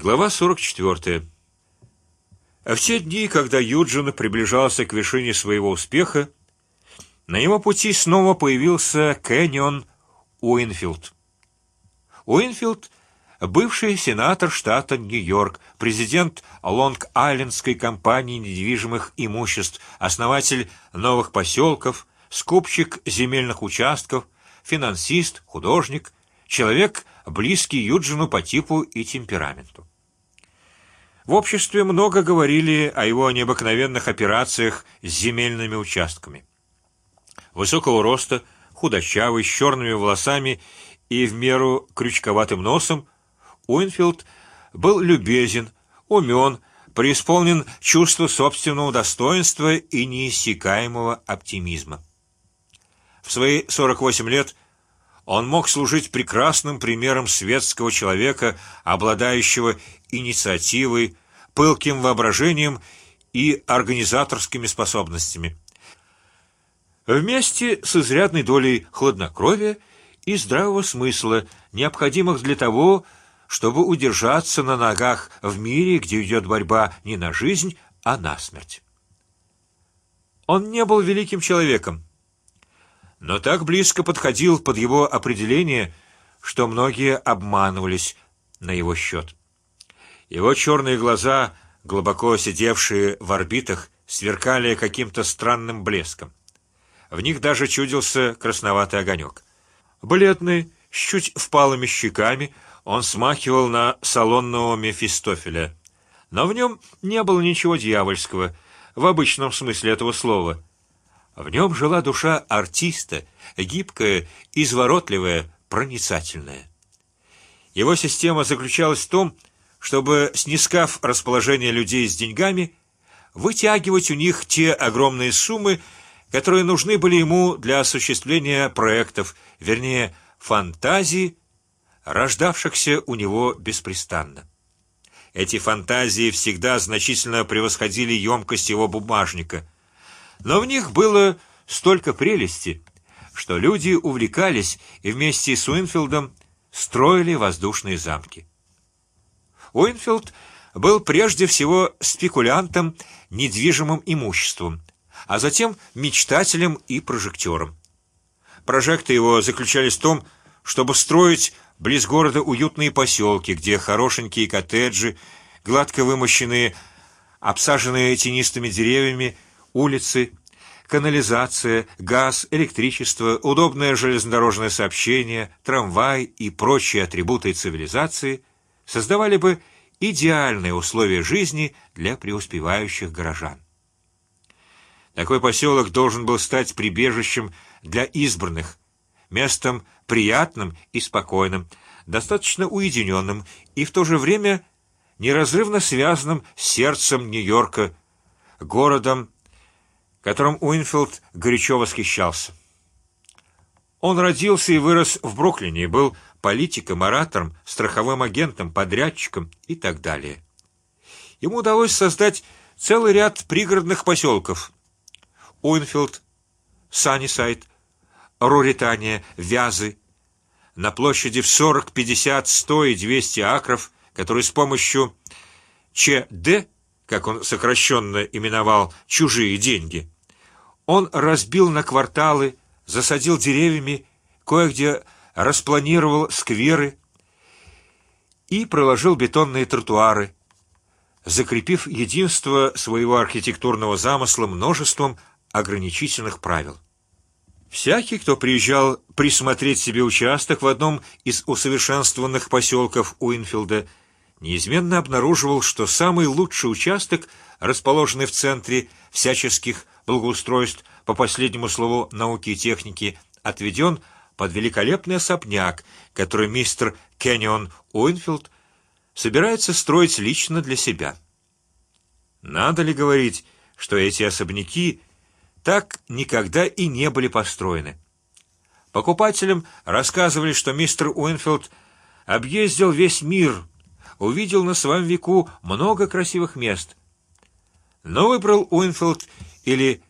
Глава 44. В те дни, когда Юджин приближался к вершине своего успеха, на его пути снова появился Кэнион Уинфилд. Уинфилд, бывший сенатор штата Нью-Йорк, президент Лонг-Айлендской компании недвижимых имуществ, основатель новых поселков, скупщик земельных участков, финансист, художник, человек близкий Юджину по типу и темпераменту. В обществе много говорили о его необыкновенных операциях с земельными участками. Высокого роста, худощавый, с черными волосами и в меру крючковатым носом, Уинфилд был любезен, умен, преисполнен чувства собственного достоинства и неиссякаемого оптимизма. В свои 48 лет он мог служить прекрасным примером светского человека, обладающего инициативой, пылким воображением и организаторскими способностями, вместе с изрядной долей хладнокровия и здравого смысла, необходимых для того, чтобы удержаться на ногах в мире, где идет борьба не на жизнь, а на смерть. Он не был великим человеком, но так близко подходил под его определение, что многие обманывались на его счет. Его черные глаза, глубоко сидевшие в орбитах, сверкали каким-то странным блеском. В них даже чудился красноватый огонек. Бледный, с чуть впалыми щеками, он смахивал на салонного Мефистофеля, но в нем не было ничего дьявольского в обычном смысле этого слова. В нем жила душа артиста, гибкая, изворотливая, проницательная. Его система заключалась в том, чтобы, снискав расположение людей с деньгами, вытягивать у них те огромные суммы, которые нужны были ему для осуществления проектов, вернее, фантазий, рождавшихся у него беспрестанно. Эти фантазии всегда значительно превосходили емкость его бумажника но в них было столько прелести, что люди увлекались и вместе с Уинфилдом строили воздушные замки. Уинфилд был прежде всего спекулянтом недвижимым имуществом, а затем мечтателем и прожектором. Прожекты его заключались в том, чтобы строить близ города уютные поселки, где хорошенькие коттеджи, гладко вымощенные, обсаженные тенистыми деревьями улицы, канализация, газ, электричество, удобное железнодорожное сообщение, трамвай и прочие атрибуты цивилизации создавали бы идеальные условия жизни для преуспевающих горожан. Такой поселок должен был стать прибежищем для избранных, местом приятным и спокойным, достаточно уединенным и в то же время неразрывно связанным с сердцем Нью-Йорка, городом которым Уинфилд горячо восхищался. Он родился и вырос в Бруклине и был политиком, оратором, страховым агентом, подрядчиком и так далее. Ему удалось создать целый ряд пригородных поселков: Уинфилд, Саннисайд, Руритания, Вязы, на площади в 40, 50, 100 и 200 акров, которые с помощью ЧД, как он сокращенно именовал чужие деньги, он разбил на кварталы, засадил деревьями, кое-где распланировал скверы и проложил бетонные тротуары, закрепив единство своего архитектурного замысла множеством ограничительных правил. Всякий, кто приезжал присмотреть себе участок в одном из усовершенствованных поселков Уинфилда, неизменно обнаруживал, что самый лучший участок, расположенный в центре всяческих благоустройств по последнему слову науки и техники отведен под великолепный особняк, который мистер Кеннион Уинфилд собирается строить лично для себя. Надо ли говорить, что эти особняки так никогда и не были построены? Покупателям рассказывали, что мистер Уинфилд объездил весь мир, увидел на своем веку много красивых мест, но выбрал Уинфилд или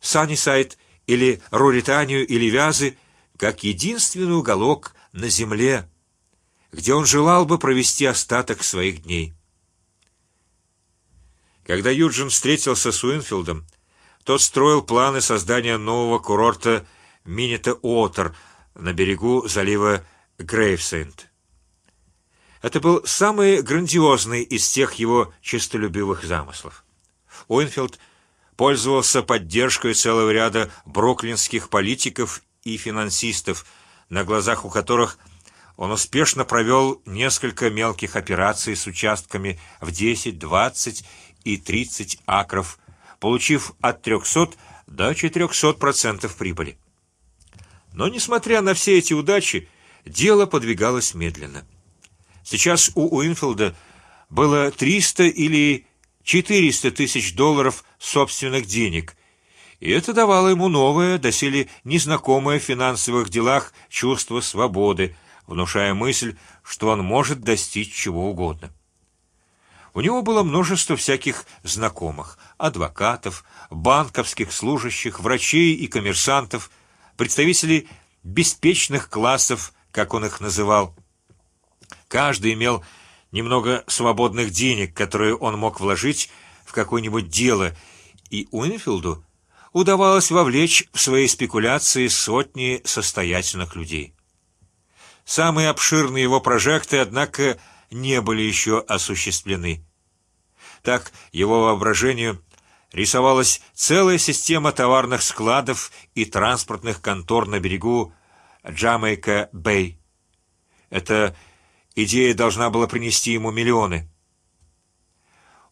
Саннисайд, или Руританию, или Вязы, как единственный уголок на земле, где он желал бы провести остаток своих дней. Когда Юджин встретился с Уинфилдом, тот строил планы создания нового курорта Минета Уотер на берегу залива Грейвсенд. Это был самый грандиозный из тех его честолюбивых замыслов. Уинфилд пользовался поддержкой целого ряда бруклинских политиков и финансистов, на глазах у которых он успешно провел несколько мелких операций с участками в 10, 20 и 30 акров, получив от 300 до 400 процентов прибыли. Но несмотря на все эти удачи, дело подвигалось медленно. Сейчас у Уинфилда было 300 или 400 тысяч долларов собственных денег, и это давало ему новое, доселе незнакомое в финансовых делах чувство свободы, внушая мысль, что он может достичь чего угодно. У него было множество всяких знакомых: адвокатов, банковских служащих, врачей и коммерсантов, представителей беспечных классов, как он их называл. Каждый имел немного свободных денег, которые он мог вложить в какое-нибудь дело, и Уинфилду удавалось вовлечь в свои спекуляции сотни состоятельных людей. Самые обширные его прожекты, однако, не были еще осуществлены. Так его воображению рисовалась целая система товарных складов и транспортных контор на берегу Джамайка-Бэй. Это Идея должна была принести ему миллионы.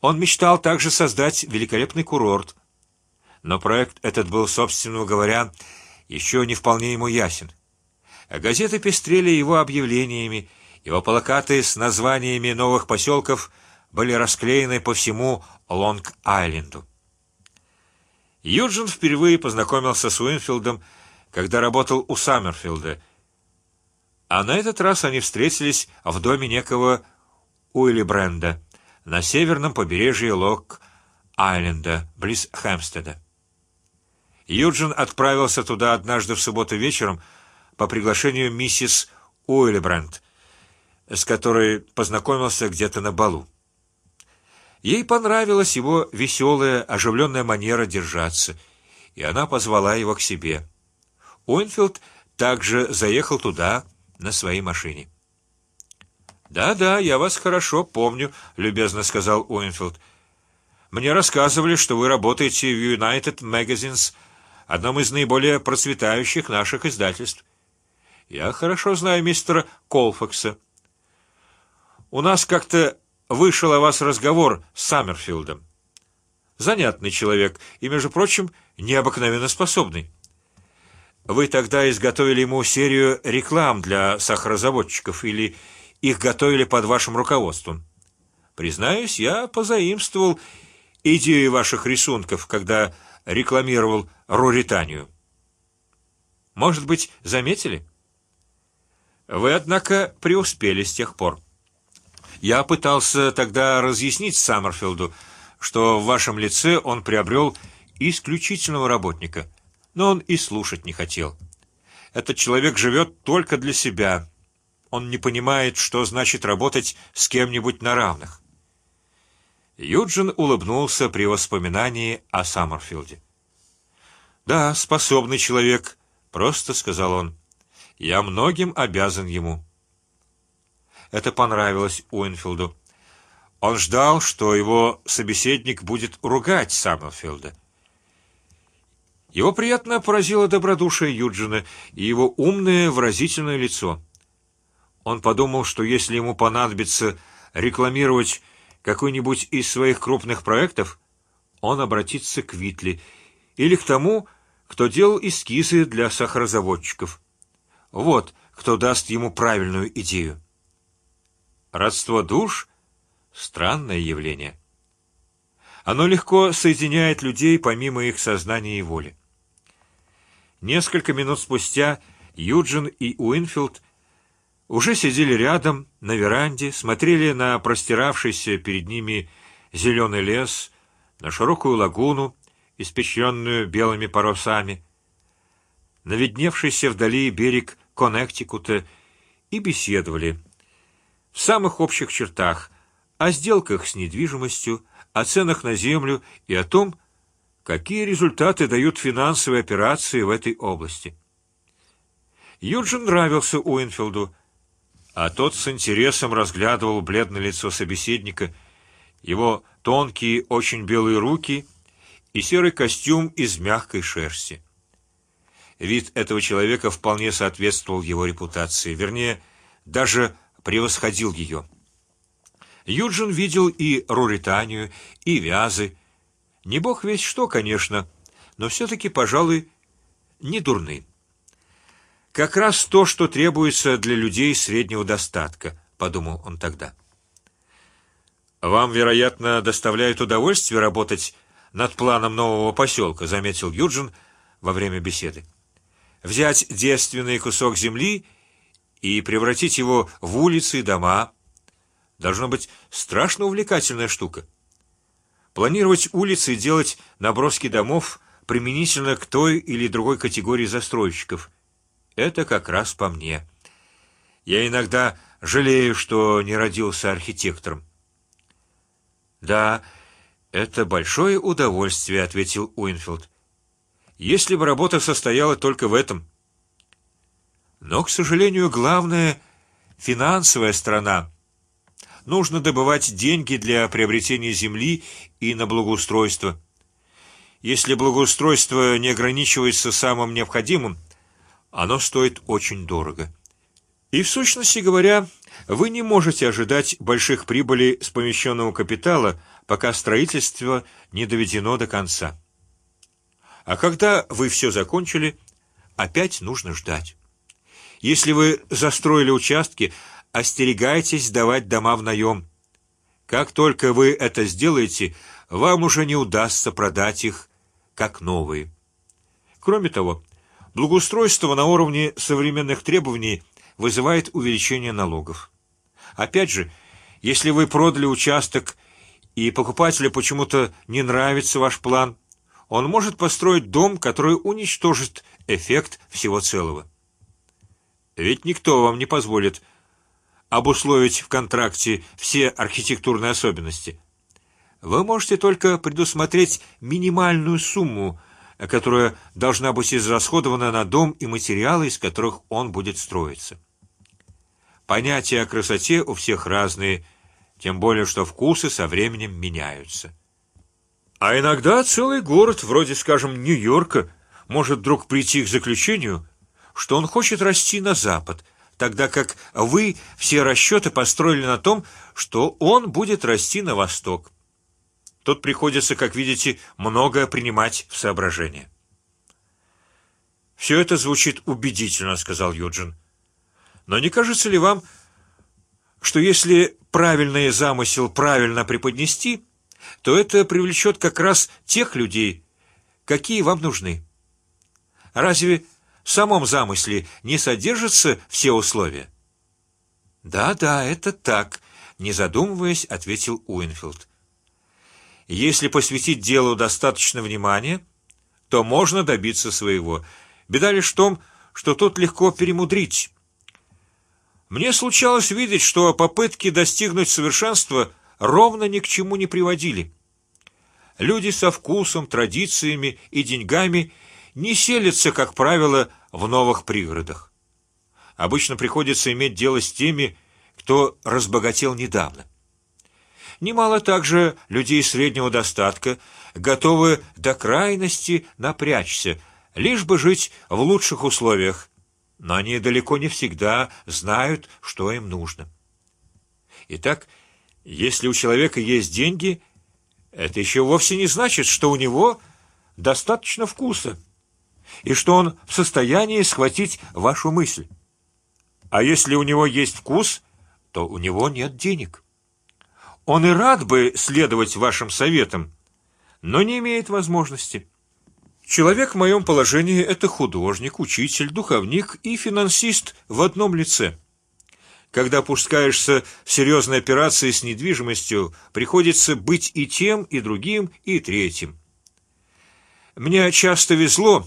Он мечтал также создать великолепный курорт, но проект этот был, собственно говоря, еще не вполне ему ясен. А газеты пестрели его объявлениями, его плакаты с названиями новых поселков были расклеены по всему Лонг-Айленду. Юджин впервые познакомился с Уинфилдом, когда работал у Саммерфилда а на этот раз они встретились в доме некого Уилли Бренда на северном побережье Лок-Айленда, близ Хэмстеда. Юджин отправился туда однажды в субботу вечером по приглашению миссис Уилли Бренд, с которой познакомился где-то на балу. Ей понравилась его веселая, оживленная манера держаться, и она позвала его к себе. Уинфилд также заехал туда на своей машине. Да, да, я вас хорошо помню, любезно сказал Уинфилд. Мне рассказывали, что вы работаете в United Magazines, одном из наиболее процветающих наших издательств. Я хорошо знаю мистера Колфакса. У нас как-то вышел о вас разговор с Саммерфилдом. Занятный человек и, между прочим, необыкновенно способный. Вы тогда изготовили ему серию реклам для сахарозаводчиков или их готовили под вашим руководством? Признаюсь, я позаимствовал идею ваших рисунков, когда рекламировал Руританию. Может быть, заметили? Вы, однако, преуспели с тех пор. Я пытался тогда разъяснить Саммерфилду, что в вашем лице он приобрел исключительного работника но он и слушать не хотел. Этот человек живет только для себя. Он не понимает, что значит работать с кем-нибудь на равных. Юджин улыбнулся при воспоминании о Саммерфилде. Да, способный человек, просто сказал он. Я многим обязан ему. Это понравилось Уинфилду. Он ждал, что его собеседник будет ругать Саммерфилда. Его приятно поразило добродушие Юджина и его умное выразительное лицо. Он подумал, что если ему понадобится рекламировать какой-нибудь из своих крупных проектов, он обратится к Витли или к тому, кто делал эскизы для сахарозаводчиков. Вот кто даст ему правильную идею. Родство душ — странное явление. Оно легко соединяет людей помимо их сознания и воли. Несколько минут спустя Юджин и Уинфилд уже сидели рядом на веранде, смотрели на простиравшийся перед ними зеленый лес, на широкую лагуну, испещренную белыми парусами, на видневшийся вдали берег Коннектикута, и беседовали. в самых общих чертах о сделках с недвижимостью, о ценах на землю и о том, какие результаты дают финансовые операции в этой области. Юджин нравился Уинфилду, а тот с интересом разглядывал бледное лицо собеседника, его тонкие, очень белые руки и серый костюм из мягкой шерсти. Вид этого человека вполне соответствовал его репутации, вернее, даже превосходил ее. Юджин видел и Руританию, и Вязы, не бог весь что, конечно, но все-таки, пожалуй, не дурны. Как раз то, что требуется для людей среднего достатка, подумал он тогда. Вам, вероятно, доставляет удовольствие работать над планом нового поселка, заметил Юджин во время беседы. Взять девственный кусок земли и превратить его в улицы и дома должно быть страшно увлекательная штука. Планировать улицы и делать наброски домов применительно к той или другой категории застройщиков это как раз по мне. Я иногда жалею, что не родился архитектором. Да, это большое удовольствие, ответил Уинфилд. Если бы работа состояла только в этом. Но, к сожалению, главное финансовая сторона. Нужно добывать деньги для приобретения земли и на благоустройство. Если благоустройство не ограничивается самым необходимым, оно стоит очень дорого. И в сущности говоря, вы не можете ожидать больших прибылей с помещенного капитала, пока строительство не доведено до конца. А когда вы все закончили, опять нужно ждать. Если вы застроили участки, остерегайтесь сдавать дома в наем. Как только вы это сделаете, вам уже не удастся продать их как новые. Кроме того, Благоустройство на уровне современных требований вызывает увеличение налогов. Опять же, если вы продали участок и покупателю почему-то не нравится ваш план, он может построить дом, который уничтожит эффект всего целого. Ведь никто вам не позволит обусловить в контракте все архитектурные особенности. Вы можете только предусмотреть минимальную сумму которая должна быть израсходована на дом и материалы, из которых он будет строиться. Понятия о красоте у всех разные, тем более что вкусы со временем меняются. А иногда целый город, вроде, скажем, Нью-Йорка, может вдруг прийти к заключению, что он хочет расти на запад, тогда как вы все расчеты построили на том, что он будет расти на восток. Тут приходится, как видите, многое принимать в соображение. Все это звучит убедительно, сказал Юджин. Но не кажется ли вам, что если правильный замысел правильно преподнести, то это привлечет как раз тех людей, какие вам нужны? Разве в самом замысле не содержатся все условия? Да, да, это так. Не задумываясь, ответил Уинфилд. Если посвятить делу достаточно внимания, то можно добиться своего. Беда лишь в том, что тут легко перемудрить. Мне случалось видеть, что попытки достигнуть совершенства ровно ни к чему не приводили. Люди со вкусом, традициями и деньгами не селятся, как правило, в новых пригородах. Обычно приходится иметь дело с теми, кто разбогател недавно. Немало также людей среднего достатка готовы до крайности напрячься, лишь бы жить в лучших условиях, но они далеко не всегда знают, что им нужно. Итак, если у человека есть деньги, это еще вовсе не значит, что у него достаточно вкуса и что он в состоянии схватить вашу мысль. А если у него есть вкус, то у него нет денег. Он и рад бы следовать вашим советам, но не имеет возможности. Человек в моем положении это художник, учитель, духовник и финансист в одном лице. Когда пускаешься в серьезные операции с недвижимостью, приходится быть и тем, и другим, и третьим. Мне часто везло,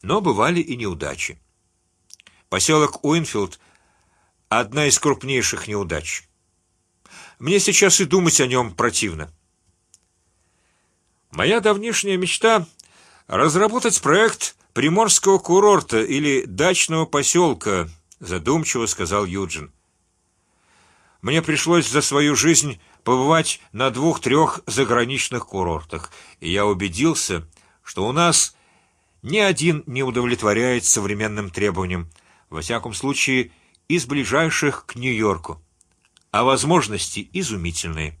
но бывали и неудачи. Поселок Уинфилд – одна из крупнейших неудач. Мне сейчас и думать о нем противно. Моя давнишняя мечта разработать проект приморского курорта или дачного поселка, задумчиво сказал Юджин. Мне пришлось за свою жизнь побывать на двух-трех заграничных курортах, и я убедился, что у нас ни один не удовлетворяет современным требованиям, во всяком случае из ближайших к Нью-Йорку а возможности изумительные.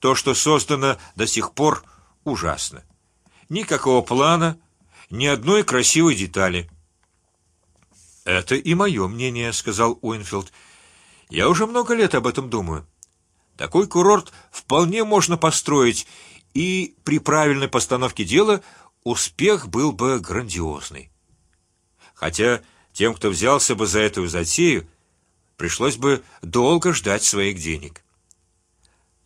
То, что создано до сих пор, ужасно. Никакого плана, ни одной красивой детали. Это и мое мнение, сказал Уинфилд. Я уже много лет об этом думаю. Такой курорт вполне можно построить, и при правильной постановке дела успех был бы грандиозный. Хотя тем, кто взялся бы за эту затею, пришлось бы долго ждать своих денег.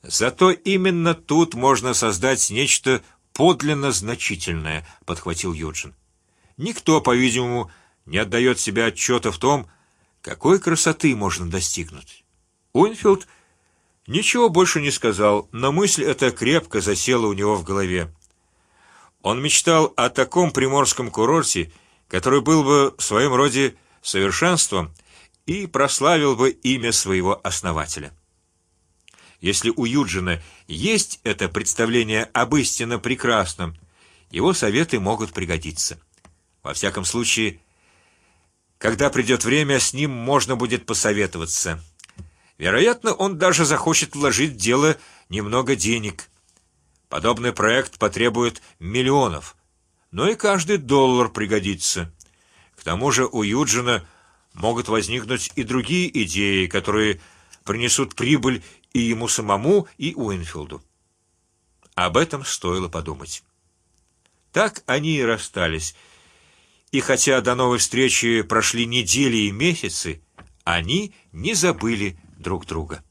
Зато именно тут можно создать нечто подлинно значительное, подхватил Юджин. Никто, по-видимому, не отдает себе отчета в том, какой красоты можно достигнуть. Уинфилд ничего больше не сказал, но мысль эта крепко засела у него в голове. Он мечтал о таком приморском курорте, который был бы в своем роде совершенством и прославил бы имя своего основателя. Если у Юджина есть это представление об истинно прекрасном, его советы могут пригодиться. Во всяком случае, когда придет время, с ним можно будет посоветоваться. Вероятно, он даже захочет вложить в дело немного денег. Подобный проект потребует миллионов, но и каждый доллар пригодится. К тому же у Юджина могут возникнуть и другие идеи, которые принесут прибыль и ему самому, и Уинфилду. Об этом стоило подумать. Так они и расстались. И хотя до новой встречи прошли недели и месяцы, они не забыли друг друга.